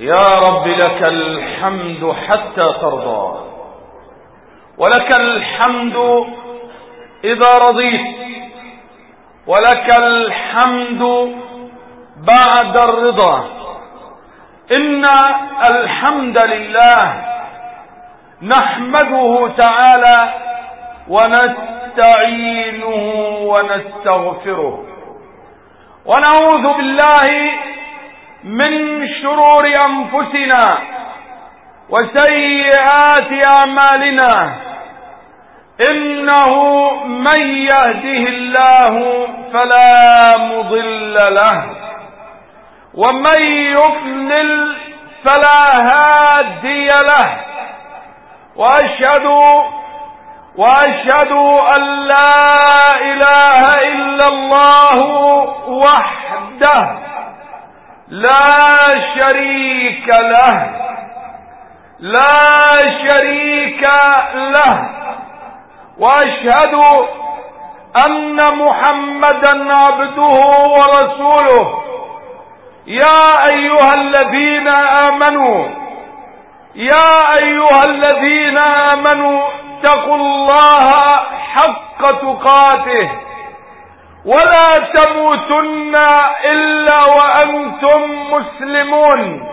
يا رب لك الحمد حتى ترضى. ولك الحمد إذا رضيت ولك الحمد بعد الرضا. إن الحمد لله نحمده تعالى ونستعينه ونستغفره. ونعوذ بالله من شرور أنفسنا وسيئات أعمالنا. إنه من يهده الله فلا مضل له ومن يضلل فلا هادي له وأشهد وأشهد أن لا إله إلا الله وحده لا شريك له لا شريك له. وأشهد أن محمدا عبده ورسوله. يا أيها الذين آمنوا يا أيها الذين آمنوا اتقوا الله حق تقاته. ولا تموتن إلا وأنتم مسلمون.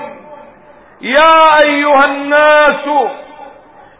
يا أيها الناس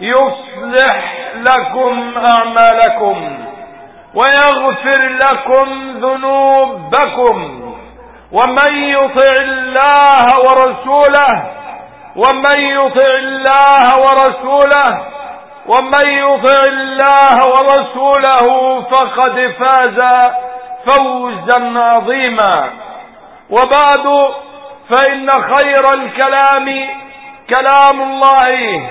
يصلح لكم أعمالكم ويغفر لكم ذنوبكم ومن يطع الله ورسوله ومن يطع الله ورسوله ومن يطع الله ورسوله فقد فاز فوزا عظيما وبعد فإن خير الكلام كلام الله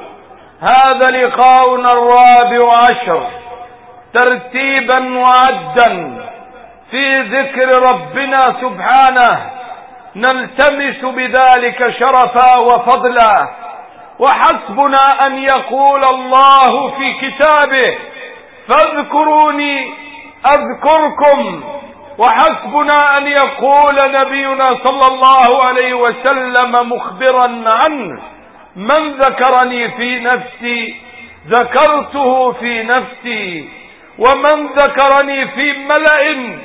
هذا لقاؤنا الرابع عشر ترتيبا وعدا في ذكر ربنا سبحانه. نلتمس بذلك شرفا وفضلا. وحسبنا أن يقول الله في كتابه فاذكروني أذكركم. وحسبنا أن يقول نبينا صلى الله عليه وسلم مخبرا عنه من ذكرني في نفسي ذكرته في نفسي. ومن ذكرني في ملأ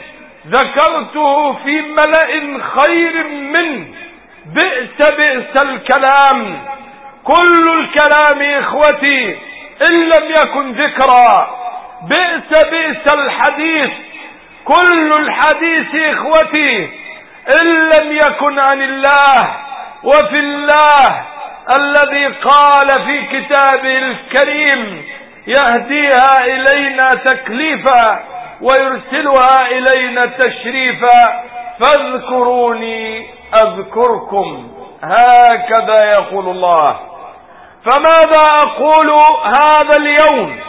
ذكرته في ملأ خير منه بئس بئس الكلام. كل الكلام إخوتي إن لم يكن ذكرى بئس بئس الحديث. كل الحديث إخوتي إن لم يكن عن الله وفي الله. الذي قال في كتابه الكريم يهديها إلينا تكليفا ويرسلها إلينا تشريفا فاذكروني أذكركم. هكذا يقول الله. فماذا أقول هذا اليوم؟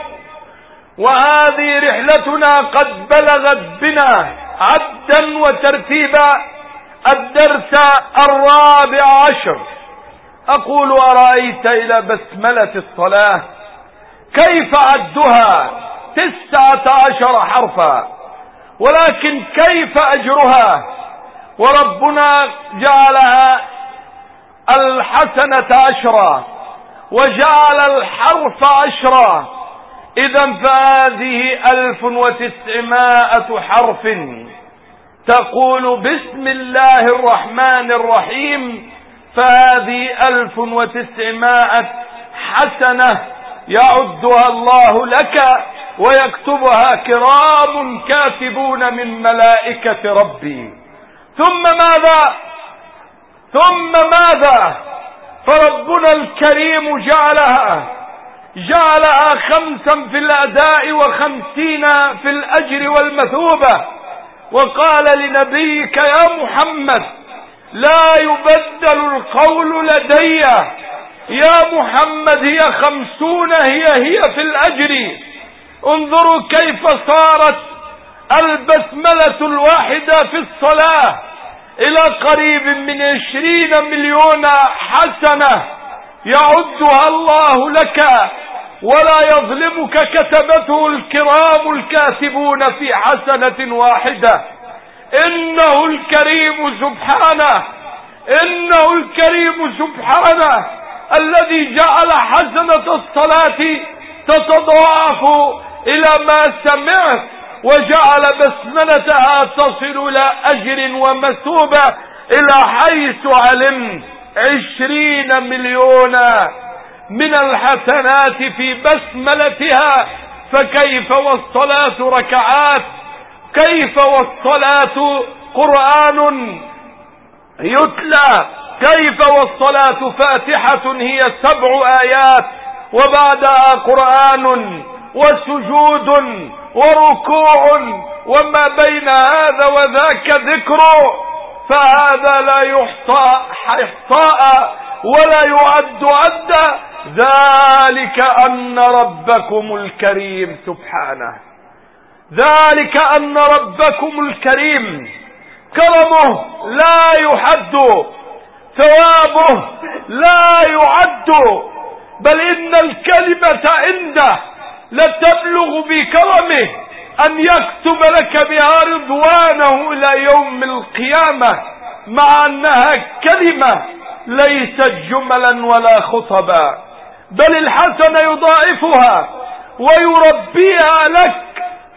وهذه رحلتنا قد بلغت بنا عدا وترتيبا الدرس الرابع عشر. أقول أرأيت إلى بسملة الصلاة؟ كيف عدها؟ تسعة عشر حرفا. ولكن كيف أجرها؟ وربنا جعلها الحسنة عشرا وجعل الحرف عشرا. إذا فهذه ألف وتسعمائة حرف تقول بسم الله الرحمن الرحيم. فهذه ألف وتسعمائة حسنة يعدها الله لك ويكتبها كرام كاتبون من ملائكة ربي. ثم ماذا؟ ثم ماذا؟ فربنا الكريم جعلها جعلها خمسا في الأداء وخمسين في الأجر والمثوبة. وقال لنبيك يا محمد لا يبدل القول لدي. يا محمد هي خمسون هي هي في الأجر. انظروا كيف صارت البسملة الواحدة في الصلاة إلى قريب من عشرين مليون حسنة. يعدها الله لك ولا يظلمك كتبته الكرام الكاتبون في حسنة واحدة. إنه الكريم سبحانه. إنه الكريم سبحانه. الذي جعل حسنة الصلاة تتضاعف إلى ما سمعت وجعل بسملتها تصل إلى أجر ومثوبة إلى حيث علمت عشرين مليون من الحسنات في بسملتها فكيف والصلاة ركعات كيف والصلاة قرآن يتلى؟ كيف والصلاة فاتحة هي سبع آيات وبعدها قرآن وسجود وركوع وما بين هذا وذاك ذكر فهذا لا يحصى إحصاء ولا يعد عدا. ذلك أن ربكم الكريم سبحانه. ذلك أن ربكم الكريم كرمه لا يحد ثوابه لا يعد بل إن الكلمة عنده لتبلغ بكرمه أن يكتب لك بها رضوانه إلى يوم القيامة مع أنها كلمة ليست جملا ولا خطبا بل الحسن يضاعفها ويربيها لك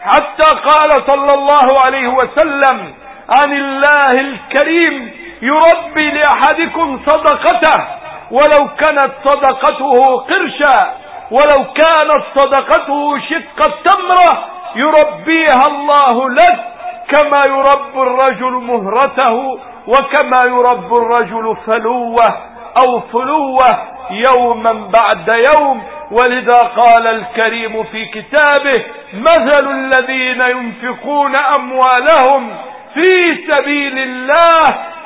حتى قال صلى الله عليه وسلم عن الله الكريم يربي لأحدكم صدقته ولو كانت صدقته قرشا ولو كانت صدقته شق التمرة يربيها الله لك كما يرب الرجل مهرته وكما يرب الرجل فلوة. أو فلوة يوما بعد يوم. ولذا قال الكريم في كتابه مثل الذين ينفقون اموالهم في سبيل الله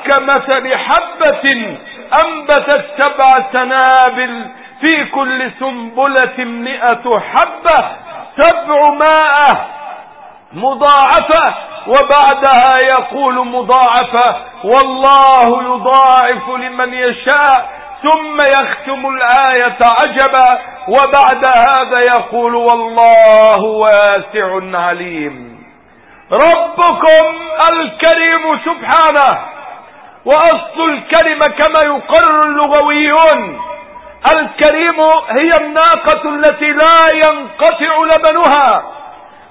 كمثل حبة انبتت سبع سنابل في كل سنبلة مئة حبة سبعمائة مضاعفة وبعدها يقول مضاعفة والله يضاعف لمن يشاء ثم يختم الآية عجبا وبعد هذا يقول والله واسع عليم. ربكم الكريم سبحانه وأصل الكلمة كما يقرر اللغويون الكريم هي الناقة التي لا ينقطع لبنها.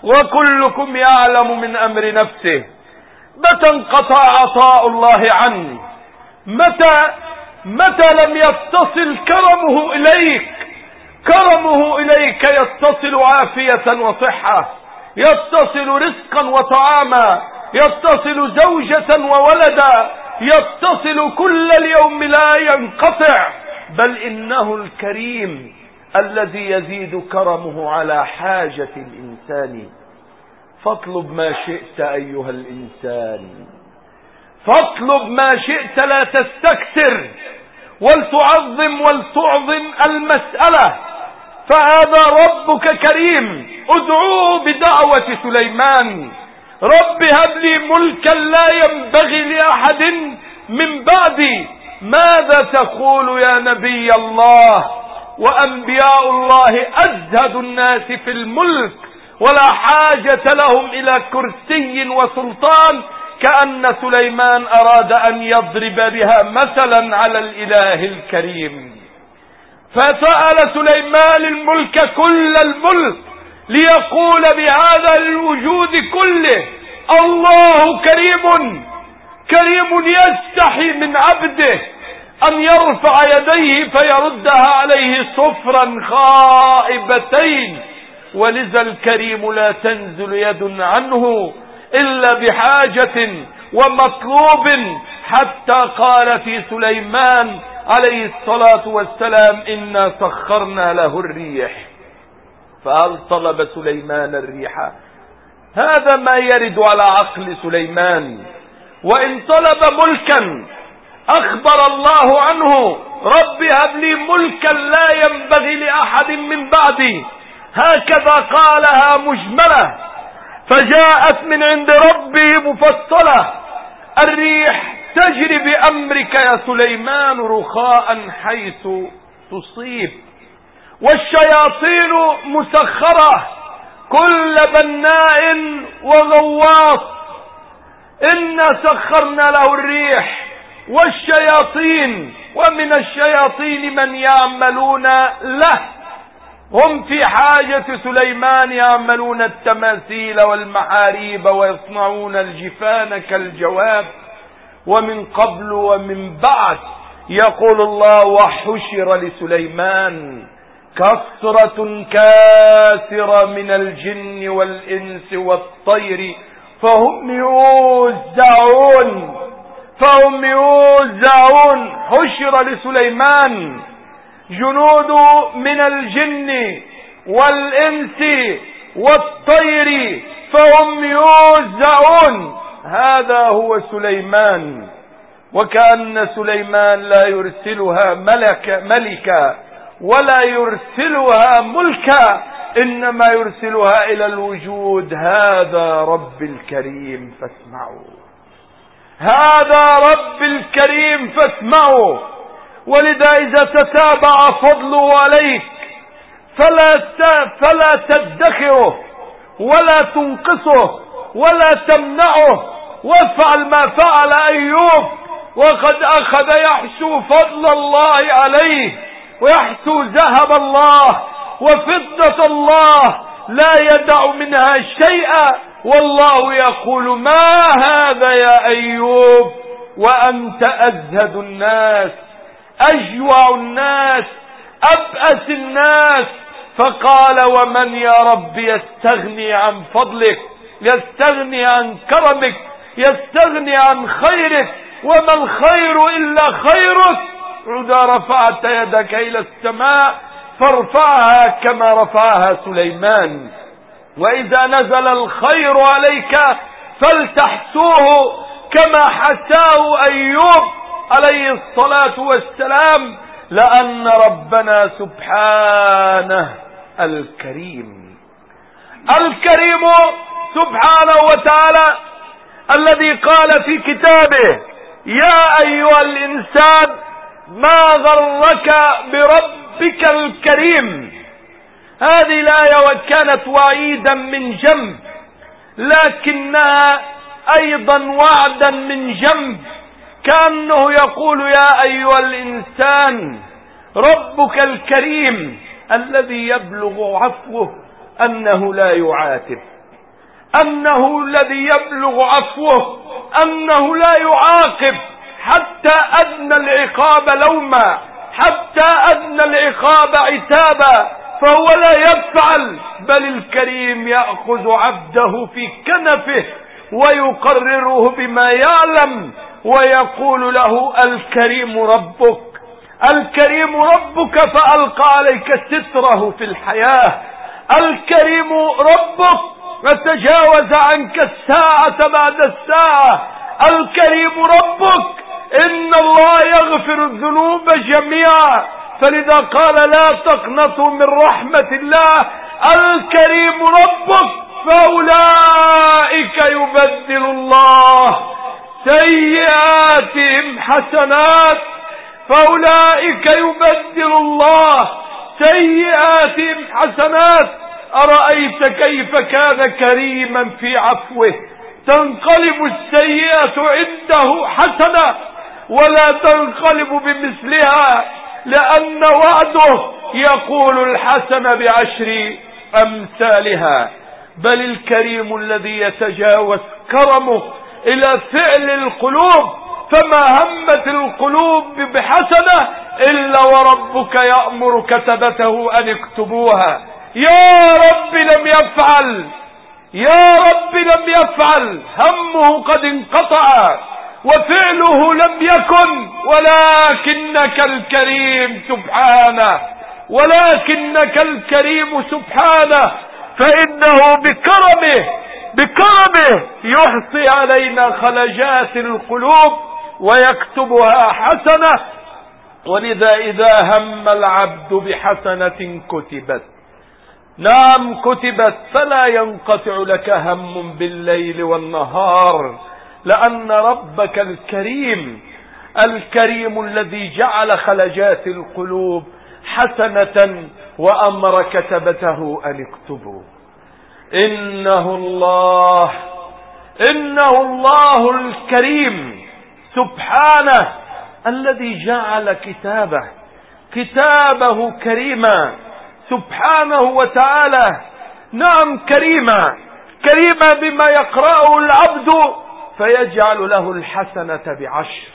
وكلكم يعلم من أمر نفسه. متى انقطع عطاء الله عنه متى متى لم يتصل كرمه إليك؟ كرمه إليك يتصل عافية وصحة يتصل رزقا وطعاما يتصل زوجة وولدا يتصل كل اليوم لا ينقطع. بل إنه الكريم الذي يزيد كرمه على حاجة الإنسان فاطلب ما شئت أيها الإنسان. فاطلب ما شئت لا تستكثر. ولتعظم ولتعظم المسألة. فهذا ربك كريم. ادعوه بدعوة سليمان. رب هب لي ملكا لا ينبغي لأحد من بعدي. ماذا تقول يا نبي الله؟ وأنبياء الله أزهد الناس في الملك. ولا حاجة لهم إلى كرسي وسلطان كأن سليمان أراد أن يضرب بها مثلا على الإله الكريم. فسأل سليمان الملك كل الملك ليقول بهذا الوجود كله الله كريم كريم يستحي من عبده أن يرفع يديه فيردها عليه صفرا خائبتين. ولذا الكريم لا تنزل يد عنه إلا بحاجة ومطلوب حتى قال في سليمان عليه الصلاة والسلام إنا سخرنا له الريح. فهل طلب سليمان الريح؟ هذا ما يرد على عقل سليمان. وإن طلب ملكا أخبر الله عنه رب هب لي ملكا لا ينبغي لأحد من بعدي. هكذا قالها مجملة فجاءت من عند ربي مفصلة الريح تجري بأمرك يا سليمان رخاء حيث تصيب والشياطين مسخرة كل بناء وغواص إنا سخرنا له الريح والشياطين ومن الشياطين من يعملون له. هم في حاجة سليمان يعملون التماثيل والمحاريب ويصنعون الجفان كالجواب. ومن قبل ومن بعد يقول الله وحشر لسليمان كثرة كاثرة من الجن والإنس والطير. فهم يوزعون فهم يوزعون. حشر لسليمان. جنود من الجن والإنس والطير فهم يوزعون. هذا هو سليمان. وكأن سليمان لا يرسلها ملك ملكا ولا يرسلها ملكا إنما يرسلها إلى الوجود. هذا رب الكريم فاسمعوا. هذا رب الكريم فاسمعوا. ولذا إذا تتابع فضله عليك فلا فلا تدخره ولا تنقصه ولا تمنعه وافعل ما فعل أيوب وقد أخذ يحسو فضل الله عليه ويحسو ذهب الله وفضة الله لا يدع منها شيئا والله يقول ما هذا يا أيوب وأنت أزهد الناس أجوع الناس أبأس الناس. فقال ومن يا رب يستغني عن فضلك يستغني عن كرمك يستغني عن خيرك. وما الخير إلا خيرك. إذا رفعت يدك إلى السماء فارفعها كما رفعها سليمان. وإذا نزل الخير عليك فلتحسوه كما حساه أيوب. عليه الصلاة والسلام لأن ربنا سبحانه الكريم. الكريم سبحانه وتعالى الذي قال في كتابه يا أيها الإنسان ما غرك بربك الكريم؟ هذه الآية وكانت وعيدا من جنب لكنها أيضا وعدا من جنب. كأنه يقول يا أيها الإنسان ربك الكريم الذي يبلغ عفوه أنه لا يعاتب أنه الذي يبلغ عفوه أنه لا يعاقب حتى أدنى العقاب لوما حتى أدنى العقاب عتابا فهو لا يفعل بل الكريم يأخذ عبده في كنفه ويقرره بما يعلم ويقول له الكريم ربك الكريم ربك فألقى عليك ستره في الحياة. الكريم ربك وتجاوز عنك الساعة بعد الساعة. الكريم ربك إن الله يغفر الذنوب جميعا. فلذا قال لا تقنطوا من رحمة الله. الكريم ربك فأولئك يبدل الله. سيئاتهم حسنات فأولئك يبدل الله سيئاتهم حسنات. أرأيت كيف كان كريما في عفوه؟ تنقلب السيئة عنده حسنة ولا تنقلب بمثلها لأن وعده يقول الحسن بعشر أمثالها. بل الكريم الذي يتجاوز كرمه إلى فعل القلوب فما همت القلوب بحسنة إلا وربك يأمر كتبته أن اكتبوها. يا رب لم يفعل يا رب لم يفعل همه قد انقطع وفعله لم يكن ولكنك الكريم سبحانه ولكنك الكريم سبحانه فإنه بكرمه بكرمه يحصي علينا خلجات القلوب ويكتبها حسنة. ولذا إذا هم العبد بحسنة كتبت نعم كتبت فلا ينقطع لك هم بالليل والنهار لأن ربك الكريم الكريم الذي جعل خلجات القلوب حسنة وأمر كتبته أن اكتبوا إنه الله إنه الله الكريم سبحانه الذي جعل كتابه كتابه كريما سبحانه وتعالى نعم كريما كريما بما يقرأه العبد فيجعل له الحسنة بعشر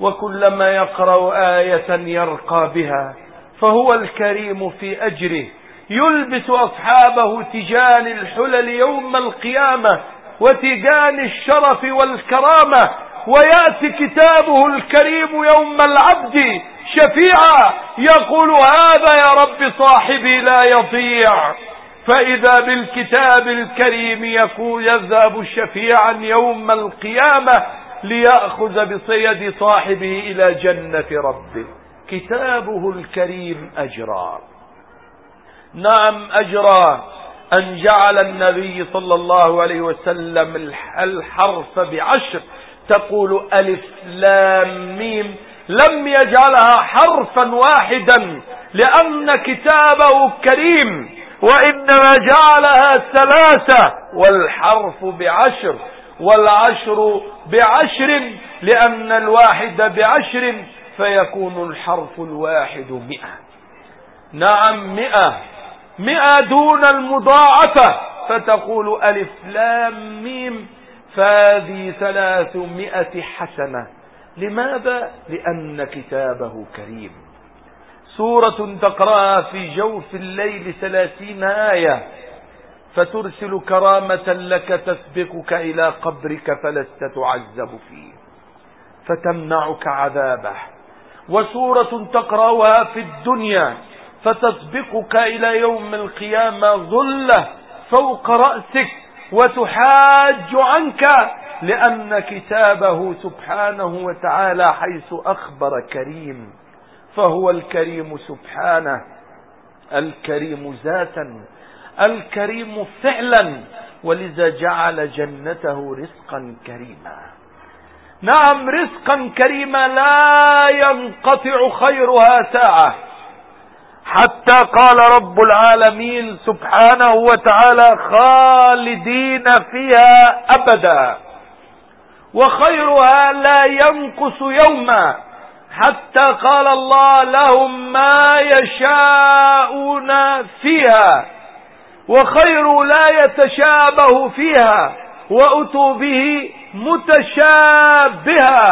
وكلما يقرأ آية يرقى بها فهو الكريم في أجره. يلبس أصحابه تجان الحلل يوم القيامة وتجان الشرف والكرامة ويأتي كتابه الكريم يوم العبد شفيعا يقول هذا يا رب صاحبي لا يضيع. فإذا بالكتاب الكريم يكون يذهب شفيعا يوم القيامة ليأخذ بصيد صاحبه إلى جنة ربه. كتابه الكريم أجرى نعم أجرى أن جعل النبي صلى الله عليه وسلم الحرف بعشر تقول ألف لام ميم لم يجعلها حرفا واحدا لأن كتابه كريم وإنما جعلها ثلاثة والحرف بعشر والعشر بعشر لأن الواحد بعشر فيكون الحرف الواحد مئة نعم مئة مئة دون المضاعفة فتقول ألف لام ميم فهذه ثلاثمائة حسنة. لماذا؟ لأن كتابه كريم. سورة تقرأها في جوف الليل ثلاثين آية. فترسل كرامة لك تسبقك إلى قبرك فلست تعذب فيه. فتمنعك عذابه. وسورة تقرأها في الدنيا. فتسبقك إلى يوم القيامة ظلة فوق رأسك وتحاج عنك لأن كتابه سبحانه وتعالى حيث أخبر كريم فهو الكريم سبحانه الكريم ذاتا الكريم فعلا ولذا جعل جنته رزقا كريما. نعم رزقا كريما لا ينقطع خيرها ساعة. حتى قال رب العالمين سبحانه وتعالى خالدين فيها أبدا. وخيرها لا ينقص يوما. حتى قال الله لهم ما يشاءون فيها. وخير لا يتشابه فيها. وأتوا به متشابها.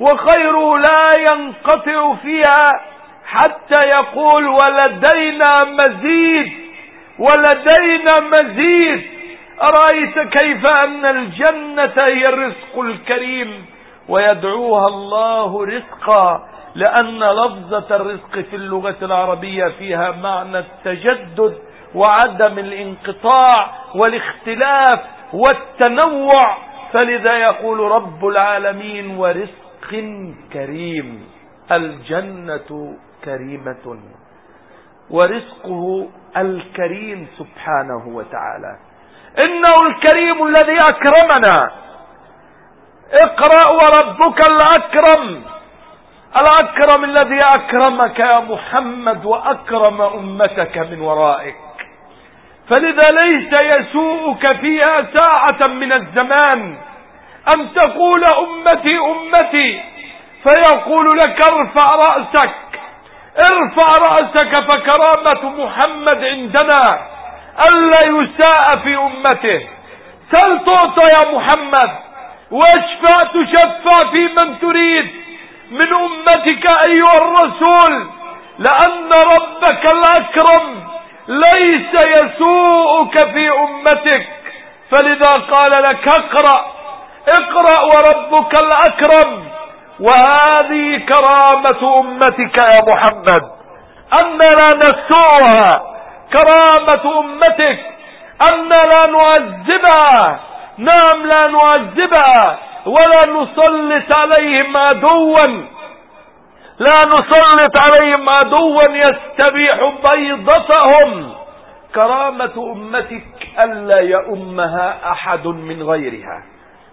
وخير لا ينقطع فيها. حتى يقول ولدينا مزيد ولدينا مزيد. أرأيت كيف أن الجنة هي الرزق الكريم ويدعوها الله رزقا؟ لأن لفظة الرزق في اللغة العربية فيها معنى التجدد وعدم الانقطاع والاختلاف والتنوع. فلذا يقول رب العالمين ورزق كريم. الجنة كريمة. ورزقه الكريم سبحانه وتعالى. إنه الكريم الذي أكرمنا. اقرأ وربك الأكرم. الأكرم الذي أكرمك يا محمد وأكرم أمتك من ورائك. فلذا ليس يسوءك فيها ساعة من الزمان. ان تقول أمتي أمتي. فيقول لك ارفع رأسك. ارفع رأسك فكرامة محمد عندنا ألا يساء في أمته. سل تعطى يا محمد واشفع تشفع في من تريد. من أمتك أيها الرسول لأن ربك الأكرم ليس يسوءك في أمتك. فلذا قال لك اقرأ اقرأ وربك الأكرم. وهذه كرامة أمتك يا محمد. أن لا نسوها كرامة أمتك. أن لا نعذبها نعم لا نعذبها ولا نسلط عليهم عدوا. لا نسلط عليهم عدوا يستبيح بيضتهم. كرامة أمتك ألا يؤمها أحد من غيرها.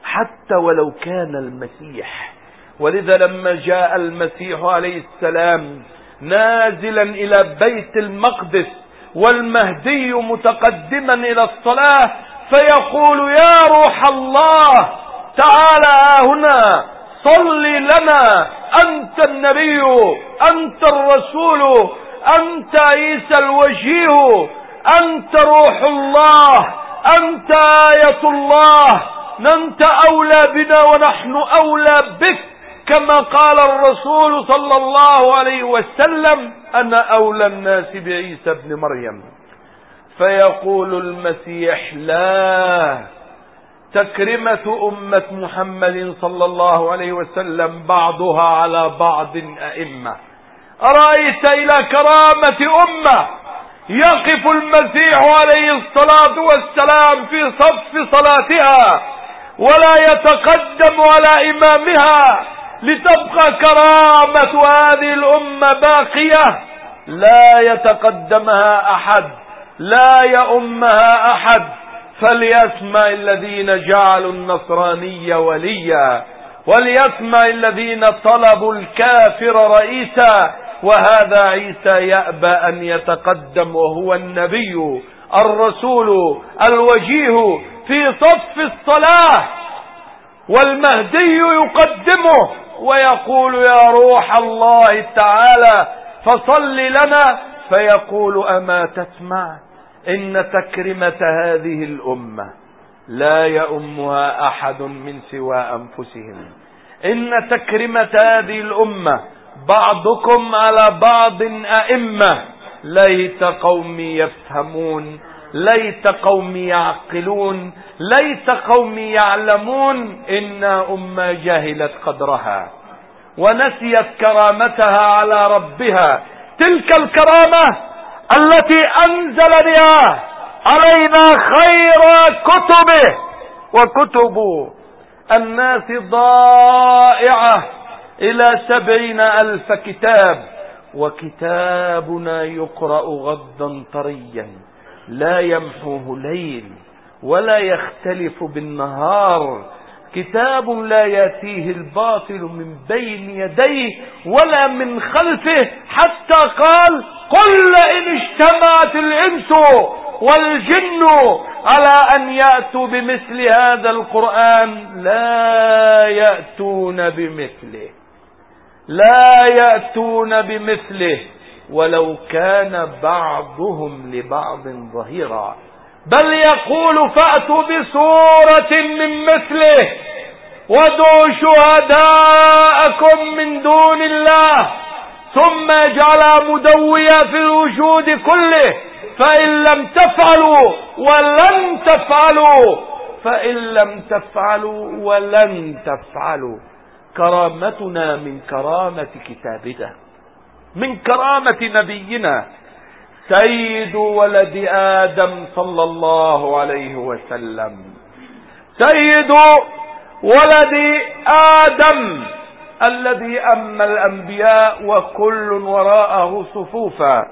حتى ولو كان المسيح ولذا لما جاء المسيح عليه السلام نازلا إلى بيت المقدس والمهدي متقدما إلى الصلاة فيقول يا روح الله تعالى هنا صل لنا أنت النبي أنت الرسول أنت عيسى الوجيه أنت روح الله أنت آية الله أنت أولى بنا ونحن أولى بك. كما قال الرسول صلى الله عليه وسلم أنا أولى الناس بعيسى ابن مريم. فيقول المسيح لا تكرمة أمة محمد صلى الله عليه وسلم بعضها على بعض أئمة. أرأيت إلى كرامة أمة يقف المسيح عليه الصلاة والسلام في صف صلاتها ولا يتقدم على إمامها لتبقى كرامة هذه الأمة باقية. لا يتقدمها أحد لا يؤمها أحد. فليسمع الذين جعلوا النصراني وليا وليسمع الذين طلبوا الكافر رئيسا. وهذا عيسى يأبى أن يتقدم وهو النبي الرسول الوجيه في صف الصلاة. والمهدي يقدمه. ويقول يا روح الله تعالى فصل لنا فيقول أما تسمع إن تكرمة هذه الأمة لا يؤمها أحد من سوى أنفسهم إن تكرمة هذه الأمة بعضكم على بعض أئمة ليت قومي يفهمون ليت قومي يعقلون ليت قومي يعلمون إن أمة جهلت قدرها ونسيت كرامتها على ربها. تلك الكرامة التي أنزل بها علينا خير كتبه وكتب الناس ضائعة إلى سبعين ألف كتاب وكتابنا يقرأ غضا طريا. لا يمحوه ليل ولا يختلف بالنهار. كتاب لا يأتيه الباطل من بين يديه ولا من خلفه حتى قال قل إن اجتمعت الإنس والجن على أن يأتوا بمثل هذا القرآن. لا يأتون بمثله. لا يأتون بمثله. ولو كان بعضهم لبعض ظهيرا. بل يقول فأتوا بسورة من مثله ودعوا شهداءكم من دون الله. ثم اجعلها مدوية في الوجود كله. فإن لم تفعلوا ولن تفعلوا. فإن لم تفعلوا ولن تفعلوا. كرامتنا من كرامة كتابنا. من كرامة نبينا سيد ولد آدم صلى الله عليه وسلم. سيد ولد آدم الذي أما الأنبياء وكل وراءه صفوفا.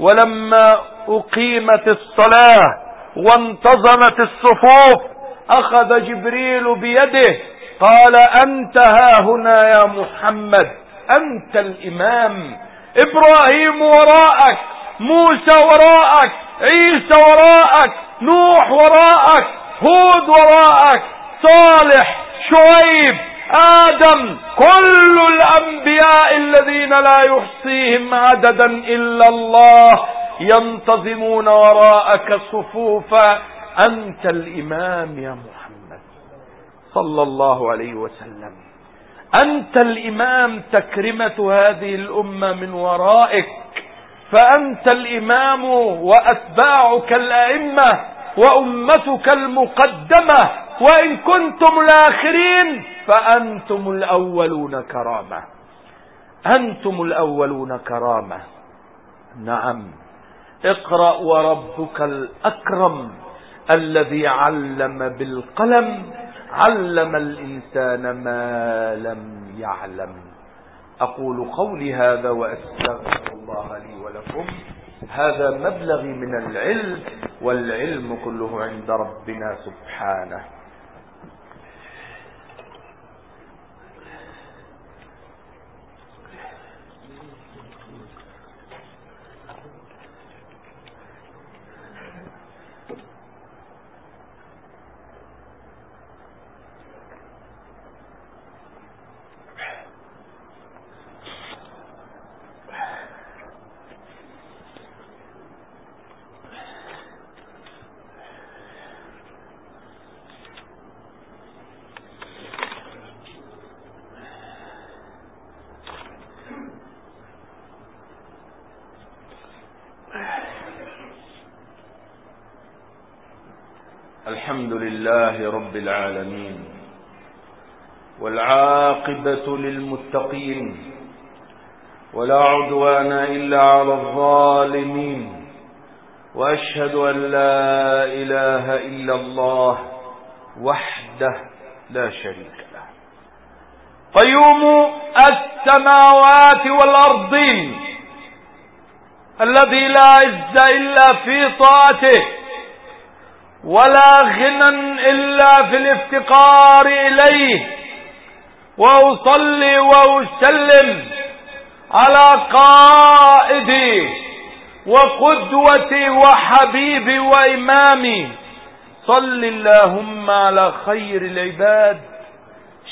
ولما أقيمت الصلاة وانتظمت الصفوف أخذ جبريل بيده قال أنت ها هنا يا محمد أنت الإمام. إبراهيم وراءك موسى وراءك عيسى وراءك نوح وراءك هود وراءك صالح شعيب آدم كل الأنبياء الذين لا يحصيهم عددا إلا الله ينتظمون وراءك صفوفا أنت الإمام يا محمد صلى الله عليه وسلم. أنت الإمام تكرمة هذه الأمة من ورائك فأنت الإمام وأتباعك الأئمة وأمتك المقدمة وإن كنتم الآخرين فأنتم الأولون كرامة. أنتم الأولون كرامة. نعم. اقرأ وربك الأكرم الذي علم بالقلم علم الإنسان ما لم يعلم. أقول قولي هذا وأستغفر الله لي ولكم. هذا مبلغي من العلم والعلم كله عند ربنا سبحانه الحمد لله رب العالمين والعاقبة للمتقين ولا عدوان إلا على الظالمين وأشهد أن لا إله إلا الله وحده لا شريك له. قيوم السماوات والأرضين الذي لا عز إلا في طاعته ولا غنى إلا في الافتقار إليه. وأصلي وأسلم على قائدي وقدوتي وحبيبي وإمامي صل اللهم على خير العباد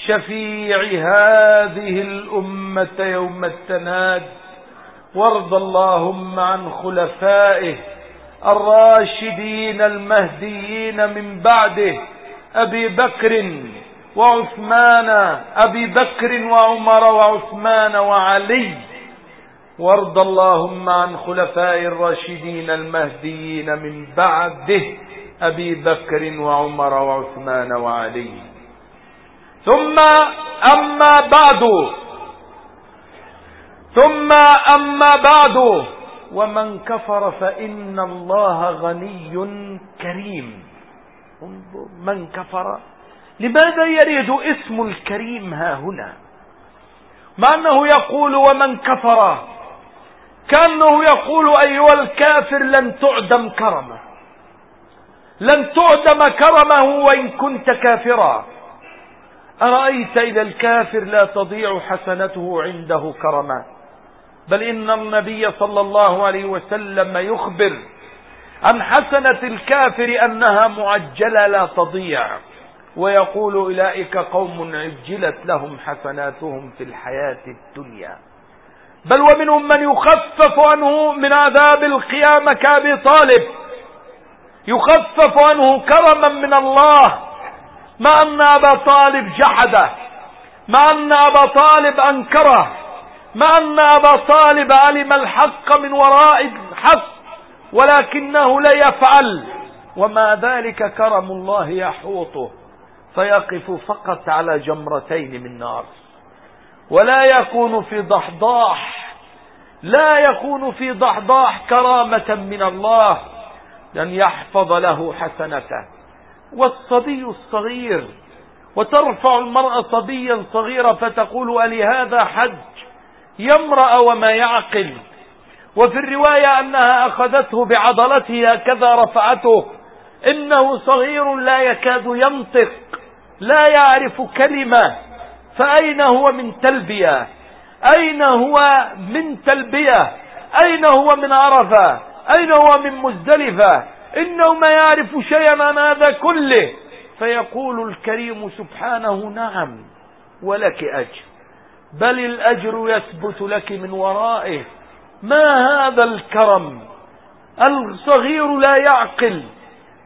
شفيع هذه الأمة يوم التناد. وارض اللهم عن خلفائه الراشدين المهديين من بعده أبي بكر وعثمان أبي بكر وعمر وعثمان وعلي. وارض اللهم عن خلفاء الراشدين المهديين من بعده أبي بكر وعمر وعثمان وعلي. ثم أما بعد. ثم أما بعد. ومن كفر فإن الله غني كريم. من كفر. لماذا يريد اسم الكريم ها هنا؟ مع أنه يقول ومن كفر. كأنه يقول أيها الكافر لن تعدم كرمه. لن تعدم كرمه وإن كنت كافرا. أرأيت إذا الكافر لا تضيع حسنته عنده كرما بل إن النبي صلى الله عليه وسلم يخبر عن حسنة الكافر أنها معجلة لا تضيع. ويقول أولئك قوم عجلت لهم حسناتهم في الحياة الدنيا. بل ومنهم من يخفف عنه من عذاب القيامة كأبي طالب. يخفف عنه كرما من الله. مع أن أبا طالب جحده. مع أن أبا طالب أنكره. مع أن أبا طالب علم الحق من وراء الحق. ولكنه لا يفعل. وما ذلك كرم الله يحوطه. فيقف فقط على جمرتين من نار. ولا يكون في ضحضاح لا يكون في ضحضاح كرامة من الله أن يحفظ له حسنته. والصبي الصغير وترفع المرأة صبيا صغيرا فتقول ألهذا حج؟ يمرأ وما يعقل. وفي الرواية أنها أخذته بعضلته هكذا رفعته. إنه صغير لا يكاد ينطق. لا يعرف كلمة فأين هو من تلبية؟ أين هو من تلبية؟ أين هو من عرفة؟ أين هو من مزدلفة؟ إنه ما يعرف شيئا عن هذا كله. فيقول الكريم سبحانه نعم ولك أجر. بل الأجر يثبت لك من ورائه. ما هذا الكرم؟ الصغير لا يعقل.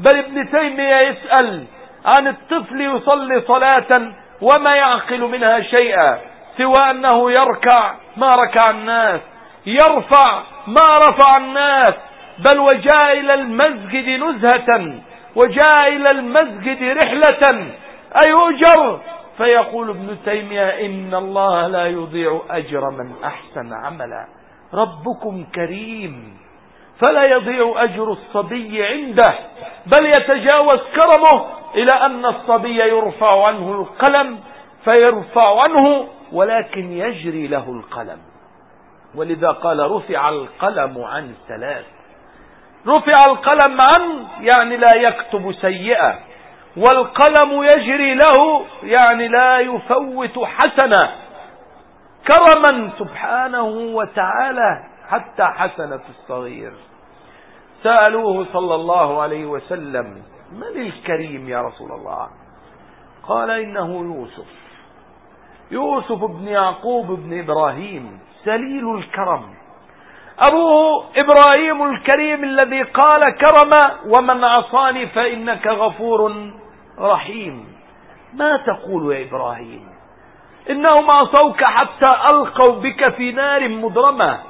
بل ابن تيمية يسأل عن الطفل يصلي صلاة وما يعقل منها شيئا سوى أنه يركع ما ركع الناس يرفع ما رفع الناس بل وجاء إلى المسجد نزهة وجاء إلى المسجد رحلة أيؤجر؟ فيقول ابن تيمية إن الله لا يضيع أجر من أحسن عملا ربكم كريم. فلا يضيع أجر الصبي عنده بل يتجاوز كرمه إلى أن الصبي يرفع عنه القلم فيرفع عنه ولكن يجري له القلم. ولذا قال رفع القلم عن ثلاث. رفع القلم عن يعني لا يكتب سيئة والقلم يجري له يعني لا يفوت حسنة. كرما سبحانه وتعالى حتى حسنة الصغير. سألوه صلى الله عليه وسلم من الكريم يا رسول الله؟ قال إنه يوسف. يوسف بن يعقوب بن إبراهيم سليل الكرم. أبوه إبراهيم الكريم الذي قال كرم ومن عصاني فإنك غفور رحيم. ما تقول يا إبراهيم؟ إنهم عصوك حتى ألقوا بك في نار مضرمة.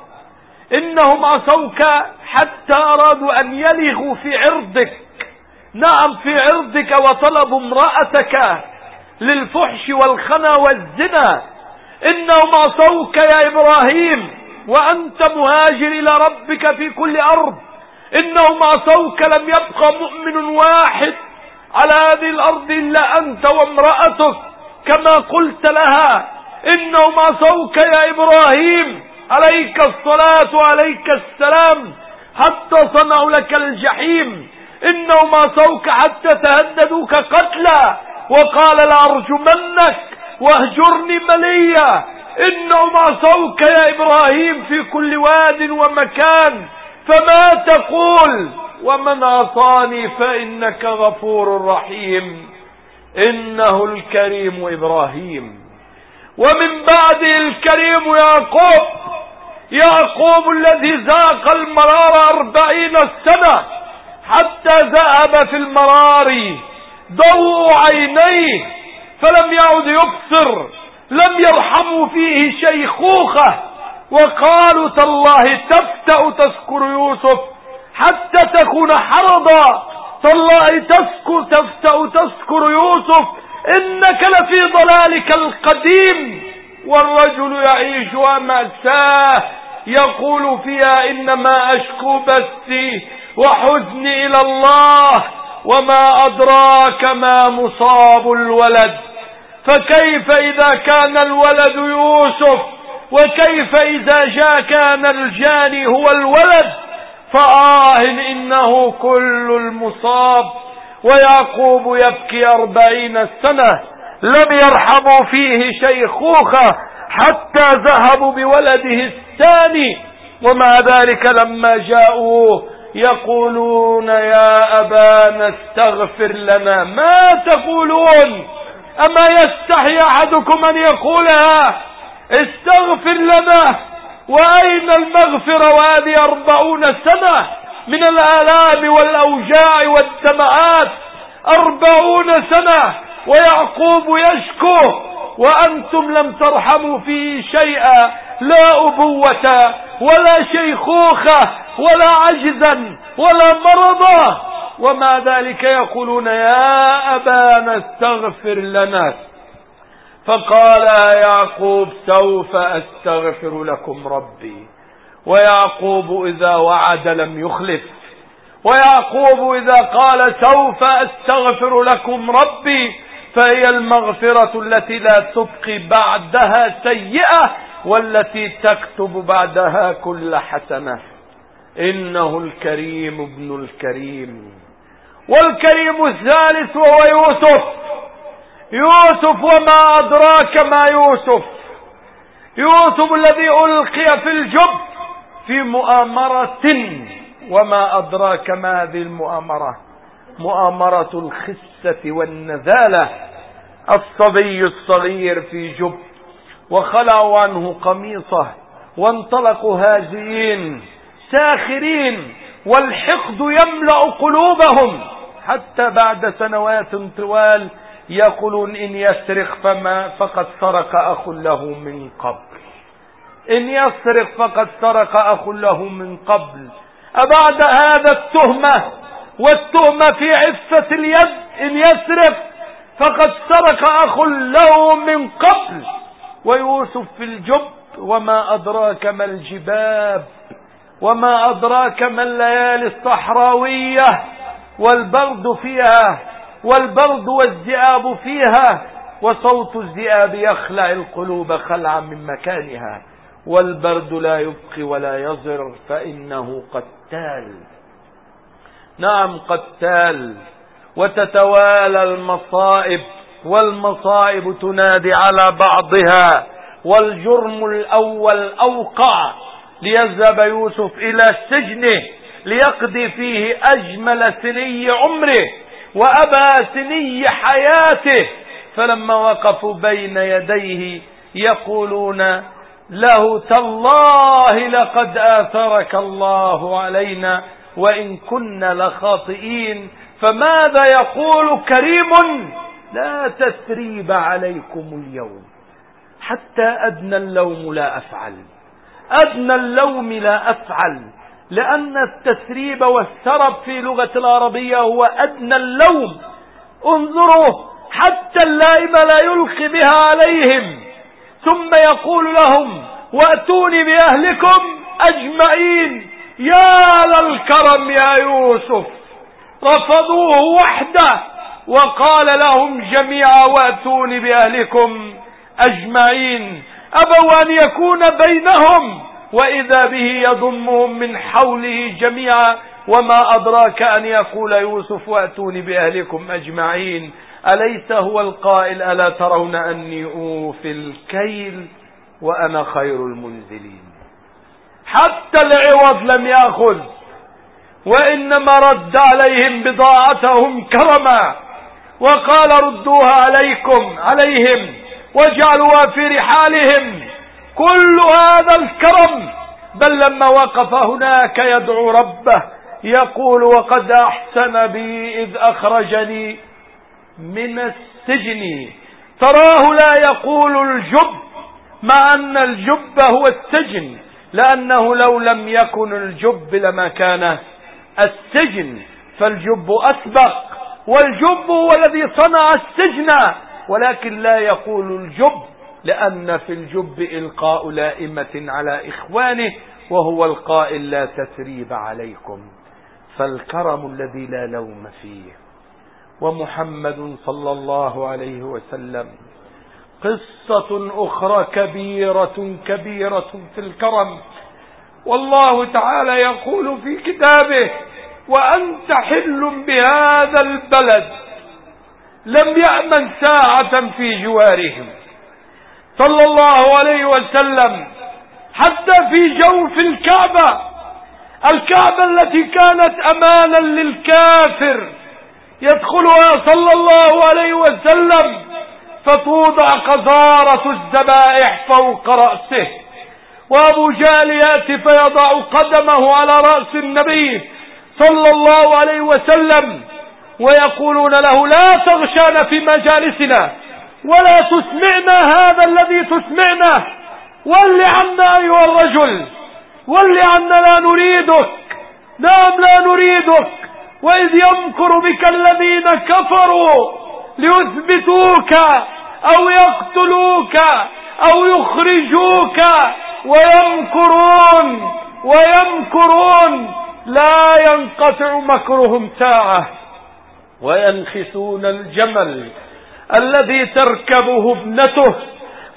إنهم عصوك حتى أرادوا أن يلغوا في عرضك. نعم في عرضك وطلبوا امرأتك للفحش والخنا والزنا. إنهم عصوك يا إبراهيم وأنت مهاجر إلى ربك في كل أرض. إنهم عصوك لم يبقى مؤمن واحد. على هذه الأرض إلا أنت وامرأتك. كما قلت لها إنهم عصوك يا إبراهيم. عليك الصلاة وعليك السلام. حتى صنعوا لك الجحيم. إنهم عصوك حتى تهددوك قتلا. وقال لأرجمنك واهجرني مليا. إنهم عصوك يا إبراهيم في كل واد ومكان. فما تقول؟ ومن عصاني فإنك غفور رحيم. إنه الكريم إبراهيم. ومن بعده الكريم يعقوب. يعقوب الذي ذاق المرار أربعين سنة حتى ذهب في المرار ضوء عينيه فلم يعد يبصر لم يرحموا فيه شيخوخة. وقالوا تالله تفتأ تذكر يوسف حتى تكون حرضا. تالله تذكر تفتأ تذكر يوسف إنك لفي ضلالك القديم. والرجل يعيش مأساه يقول فيها إنما أشكو بثي وحزني إلى الله وما أدراك ما مصاب الولد. فكيف إذا كان الولد يوسف؟ وكيف إذا جاء كان الجاني هو الولد؟ فآه إنه كل المصاب ويعقوب يبكي أربعين سنة. لم يرحموا فيه شيخوخة حتى ذهبوا بولده الثاني. ومع ذلك لما جاءوه يقولون يا أبانا استغفر لنا. ما تقولون؟ أما يستحي أحدكم أن يقولها؟ استغفر لنا. وأين المغفرة وهذه أربعون سنة من الآلام والأوجاع والدمعات أربعون سنة ويعقوب يشكو وأنتم لم ترحموا فيه شيئا لا أبوة ولا شيخوخة ولا عجزا ولا مرضا ومع ذلك يقولون يا أبانا استغفر لنا. فقال يعقوب سوف أستغفر لكم ربي. ويعقوب إذا وعد لم يخلف. ويعقوب إذا قال سوف أستغفر لكم ربي. فهي المغفرة التي لا تبقي بعدها سيئة والتي تكتب بعدها كل حسنة. إنه الكريم ابن الكريم. والكريم الثالث وهو يوسف. يوسف وما أدراك ما يوسف. يوسف الذي ألقي في الجب في مؤامرة وما أدراك ما هذه المؤامرة. مؤامرة الخسة والنذالة. الصبي الصغير في جب وخلعوا عنه قميصه وانطلقوا هازئين ساخرين والحقد يملأ قلوبهم. حتى بعد سنوات طوال يقولون إن يسرق فما فقد سرق أخ له من قبل. إن يسرق فقد سرق أخ له من قبل. أبعد هذا التهمة والتهمة في عفة اليد إن يسرق فقد سرق أخ له من قبل ويوسف في الجب وما أدراك ما الجباب وما أدراك ما الليالي الصحراوية والبرد فيها والبرد والذئاب فيها وصوت الذئاب يخلع القلوب خلعا من مكانها والبرد لا يبقي ولا يزر فإنه قتال. نعم قتال. وتتوالى المصائب والمصائب تنادي على بعضها والجرم الأول أوقع ليذهب يوسف إلى سجنه ليقضي فيه أجمل سني عمره وأبى سني حياته. فلما وقفوا بين يديه يقولون له تالله لقد آثرك الله علينا وإن كنا لخاطئين فماذا يقول كريم؟ لا تثريب عليكم اليوم. حتى أدنى اللوم لا أفعل. أدنى اللوم لا أفعل. لأن التسريب والسرب في لغة العربية هو أدنى اللوم. انظروا حتى اللائم لا يلقي بها عليهم. ثم يقول لهم وأتوني بأهلكم أجمعين. يا للكرم يا يوسف. رفضوه وحده وقال لهم جميعا واتوني بأهلكم أجمعين. أبوا أن يكون بينهم وإذا به يضمهم من حوله جميعا. وما أدراك أن يقول يوسف وأتوني بأهلكم أجمعين. أليس هو القائل ألا ترون أني أوفي الكيل وأنا خير المنزلين؟ حتى العوض لم يأخذ. وإنما رد عليهم بضاعتهم كرما وقال ردوها عليكم عليهم واجعلوها في رحالهم. كل هذا الكرم. بل لما وقف هناك يدعو ربه يقول وقد أحسن بي إذ أخرجني من السجن. تراه لا يقول الجب مع أن الجب هو السجن لأنه لو لم يكن الجب لما كان السجن فالجب أسبق والجب هو الذي صنع السجن. ولكن لا يقول الجب لأن في الجب إلقاء لائمة على إخوانه وهو القائل لا تثريب عليكم. فالكرم الذي لا لوم فيه. ومحمد صلى الله عليه وسلم قصة أخرى كبيرة كبيرة في الكرم. والله تعالى يقول في كتابه وأنت حل بهذا البلد. لم يأمن ساعة في جوارهم. صلى الله عليه وسلم حتى في جوف الكعبة. الكعبة التي كانت أمانا للكافر. يدخلها صلى الله عليه وسلم. فتوضع قذارة الذبائح فوق رأسه. وأبو جهل يأتي فيضع قدمه على رأس النبي. صلى الله عليه وسلم ويقولون له لا تغشانا في مجالسنا ولا تسمعنا هذا الذي تسمعنا ول عنا أيها الرجل ول عنا لا نريدك نعم لا نريدك وإذ يمكر بك الذين كفروا ليثبتوك أو يقتلوك أو يخرجوك ويمكرون ويمكرون لا ينقطع مكرهم ساعة وينخسون الجمل الذي تركبه ابنته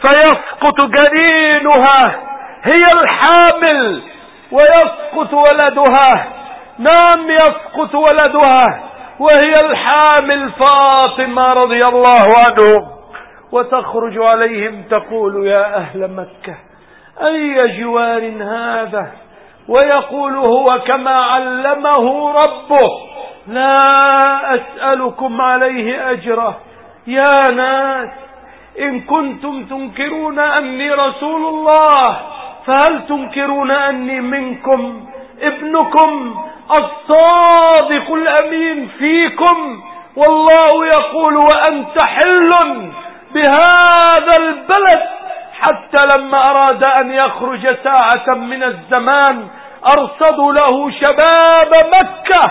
فيسقط جنينها هي الحامل ويسقط ولدها نعم يسقط ولدها وهي الحامل فاطمة رضي الله عنه. وتخرج عليهم تقول يا أهل مكة أي جوار هذا؟ ويقول هو كما علمه ربه لا أسألكم عليه أجره يا ناس إن كنتم تنكرون أني رسول الله فهل تنكرون أني منكم؟ ابنكم الصادق الأمين فيكم. والله يقول وأنت حل بهذا البلد. حتى لما أراد أن يخرج ساعة من الزمان أرصدوا له شباب مكة.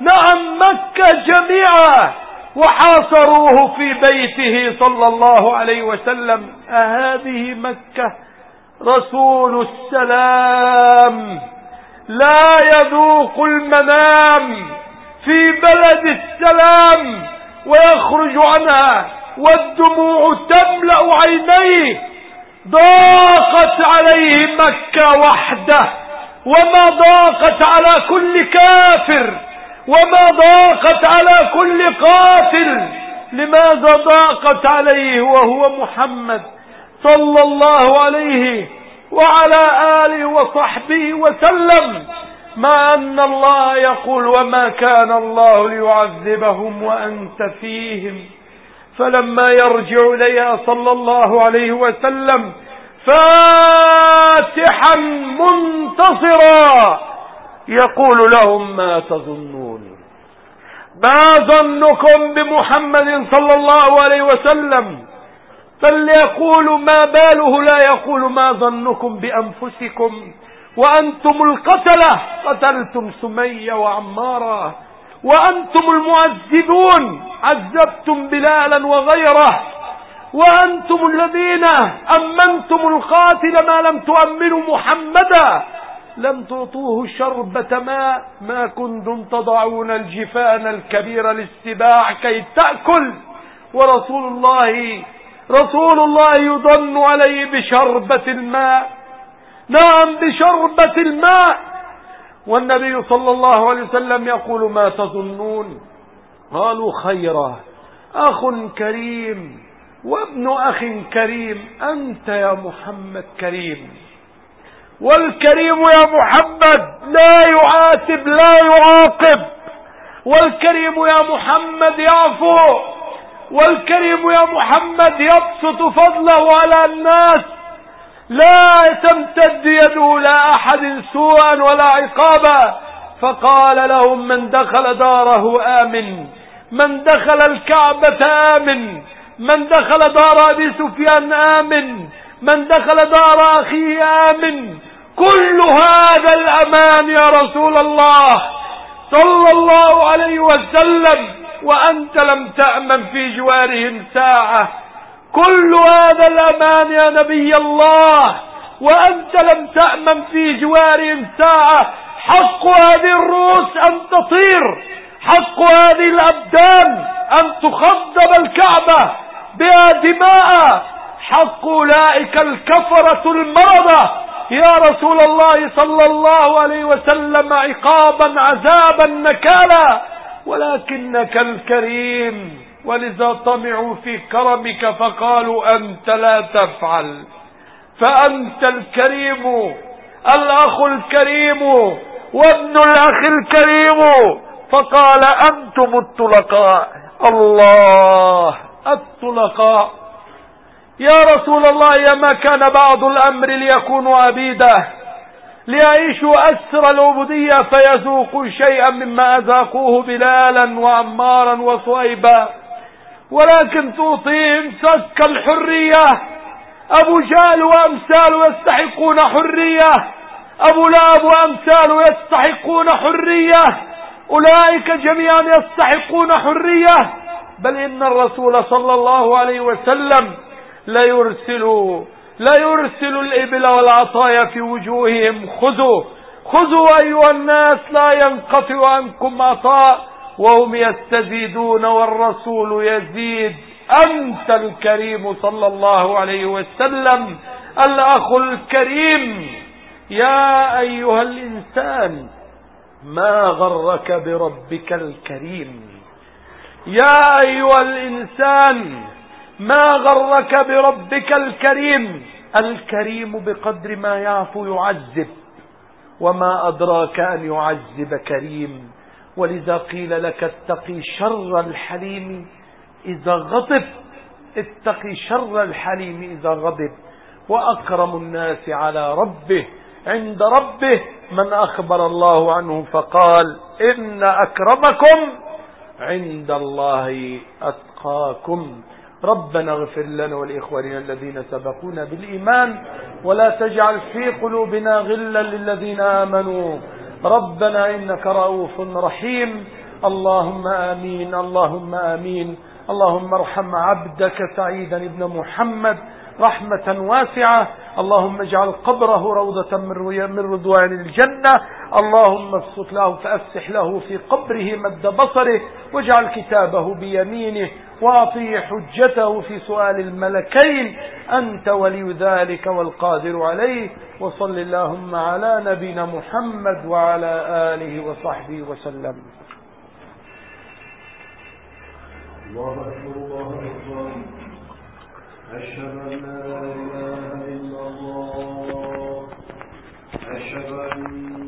نعم مكة جميعا. وحاصروه في بيته صلى الله عليه وسلم. أهذه مكة رسول السلام. لا يذوق المنام في بلد السلام ويخرج عنها والدموع تملأ عينيه. ضاقت عليه مكة وحده وما ضاقت على كل كافر وما ضاقت على كل قاتل. لماذا ضاقت عليه وهو محمد صلى الله عليه وعلى آله وصحبه وسلم؟ مع أن الله يقول وما كان الله ليعذبهم وأنت فيهم. فلما يرجع إليها صلى الله عليه وسلم فاتحا منتصرا يقول لهم ما تظنون ما ظنكم بمحمد صلى الله عليه وسلم فليقولوا ما باله لا يقول ما ظنكم بأنفسكم وأنتم القتلة قتلتم سمية وعمارة وأنتم المعذبون عذبتم بلالا وغيره. وأنتم الذين أمنتم القاتل ما لم تؤمنوا محمدا. لم تعطوه شربة ماء ما كنتم تضعون الجفان الكبير للسباع كي تأكل. ورسول الله رسول الله يضن عليه بشربة الماء. نعم بشربة الماء. والنبي صلى الله عليه وسلم يقول ما تظنون؟ قالوا خيرا. أخ كريم وابن أخ كريم أنت يا محمد كريم. والكريم يا محمد لا يعاتب لا يعاقب. والكريم يا محمد يعفو. والكريم يا محمد يبسط فضله على الناس. لا تمتد يده لا أحد سوءا ولا عقابا. فقال لهم من دخل داره آمن من دخل الكعبة آمن من دخل دار أبي سفيان آمن من دخل دار أخيه آمن. كل هذا الأمان يا رسول الله صلى الله عليه وسلم وأنت لم تأمن في جوارهم ساعة. كل هذا الأمان يا نبي الله وأنت لم تأمن في جوارهم ساعة. حق هذه الرؤوس أن تطير حق هذه الأبدان أن تخضب الكعبة بها دماء. حق أولئك الكفرة المرضى. يا رسول الله صلى الله عليه وسلم عقابا عذابا نكالا. ولكنك الكريم. ولذا طمعوا في كرمك فقالوا أنت لا تفعل. فأنت الكريم الأخ الكريم وابن الأخ الكريم. فقال أنتم الطلقاء؟ الله الطلقاء. يا رسول الله يا ما كان بعض الأمر ليكونوا عبيدا ليعيشوا أسر العبودية فيذوقوا شيئا مما أذاقوه بلالا وعمارا وصويبا ولكن تعطيهم سك الحرية. أبو جهل وأمثاله يستحقون حرية. أبو لاب وأمثاله يستحقون حرية. أولئك جميعا يستحقون حرية. بل إن الرسول صلى الله عليه وسلم لا يرسل لا يرسل الإبل والعطايا في وجوههم. خذوا خذوا أيها الناس لا ينقطع عنكم عطاء. وهم يستزيدون والرسول يزيد. أنت الكريم صلى الله عليه وسلم الأخ الكريم. يا أيها الإنسان ما غرك بربك الكريم؟ يا أيها الإنسان ما غرك بربك الكريم؟ الكريم بقدر ما يعفو يعذب وما أدراك أن يعذب كريم. ولذا قيل لك اتقي شر الحليم إذا غضب اتقي شر الحليم إذا غضب. وأكرم الناس على ربه عند ربه من أخبر الله عنه فقال إن أكرمكم عند الله أتقاكم. ربنا اغفر لنا ولإخواننا الذين سبقونا بالإيمان ولا تجعل في قلوبنا غلا للذين آمنوا. ربنا إنك رؤوف رحيم. اللهم آمين اللهم آمين. اللهم ارحم عبدك سعيدا ابن محمد رحمة واسعة. اللهم اجعل قبره روضة من رضوان الجنة. اللهم ابسط له فأفسح له في قبره مد بصره. واجعل كتابه بيمينه. واعطي حجته في سؤال الملكين. أنت ولي ذلك والقادر عليه. وصل اللهم على نبينا محمد وعلى آله وصحبه وسلم. الله أكبر الله أكبر أشهد أن لا إله إلا الله. أشهد أن